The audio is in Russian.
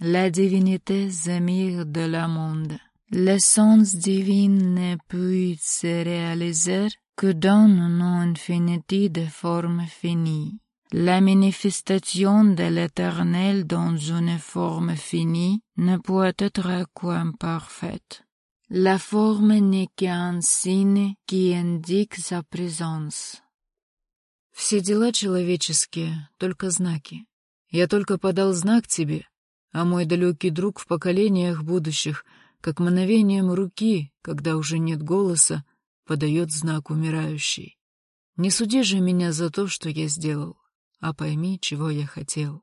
la divinité zemir de la monde. L'essence divine ne peut se réaliser que dans une infinité de formes finies. La manifestation de l'éternel dans une forme finie ne peut être qu'imparfaite. La forme n'est qu'un signe qui indique sa présence. Все дела человеческие — только знаки. Я только подал знак тебе, а мой далекий друг в поколениях будущих, как мановением руки, когда уже нет голоса, подает знак умирающий. Не суди же меня за то, что я сделал, а пойми, чего я хотел.